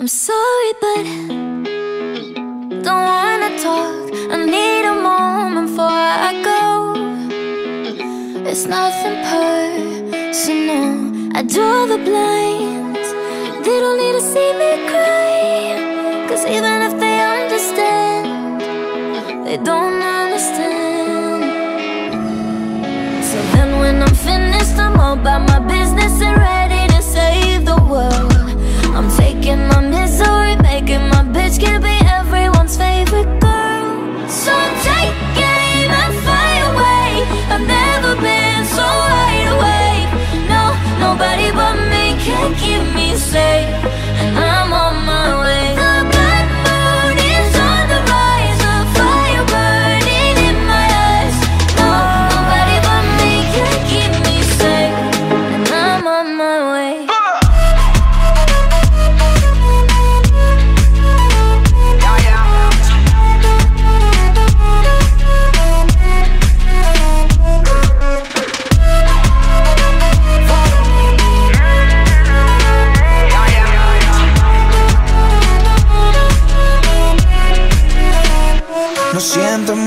I'm sorry, but don't wanna talk. I need a moment before I go. It's nothing personal. I draw the blinds. They don't need to see me cry. Cause even if they understand, they don't understand. So then when I'm finished, I'm all about my business and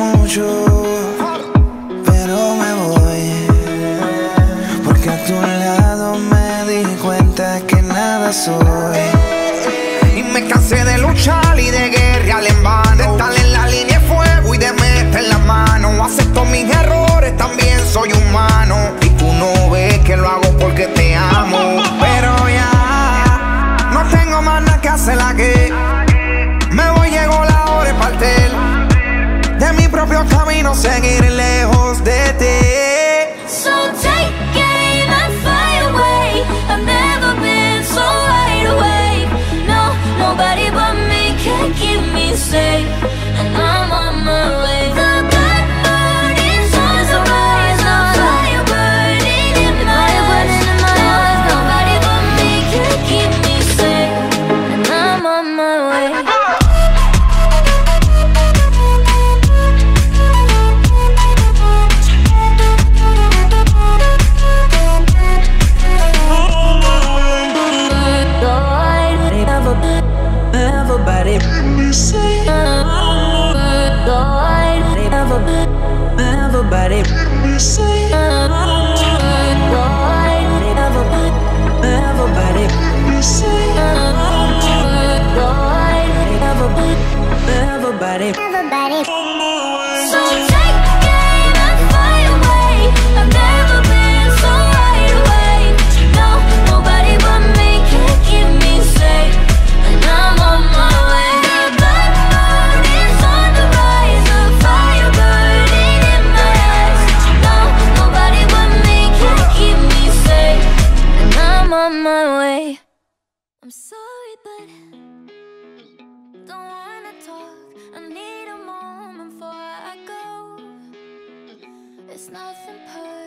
mucho, pero me voy. Porque a tu lado me di cuenta que nada soy. Seguir lejos de ti. So take aim and fly away. I've never been so wide awake. No, nobody but me can keep me safe, everybody, everybody. So take I'm sorry, but. Don't wanna talk. I need a moment before I go. It's nothing personal.